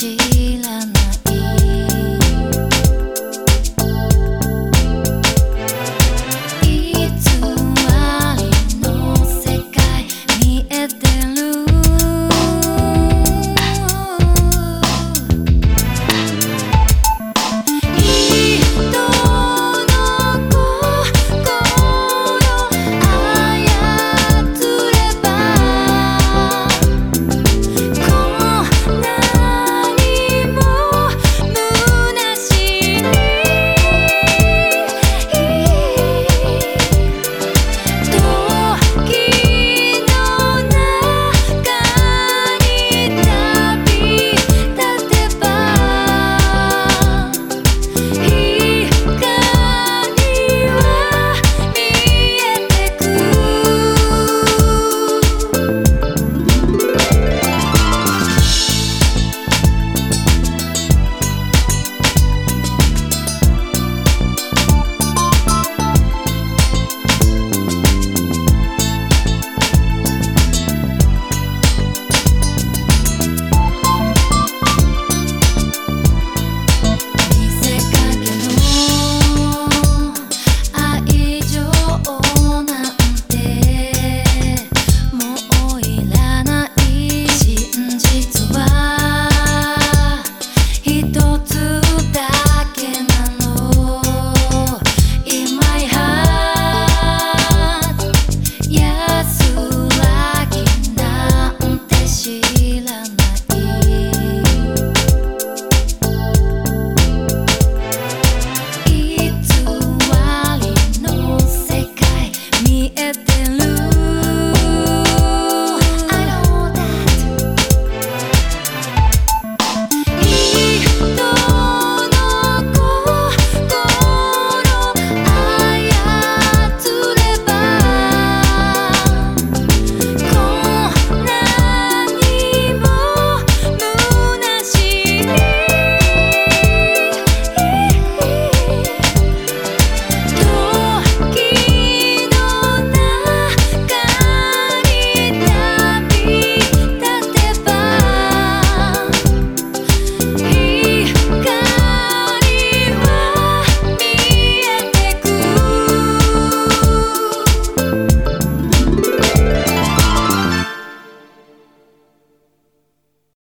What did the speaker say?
machine.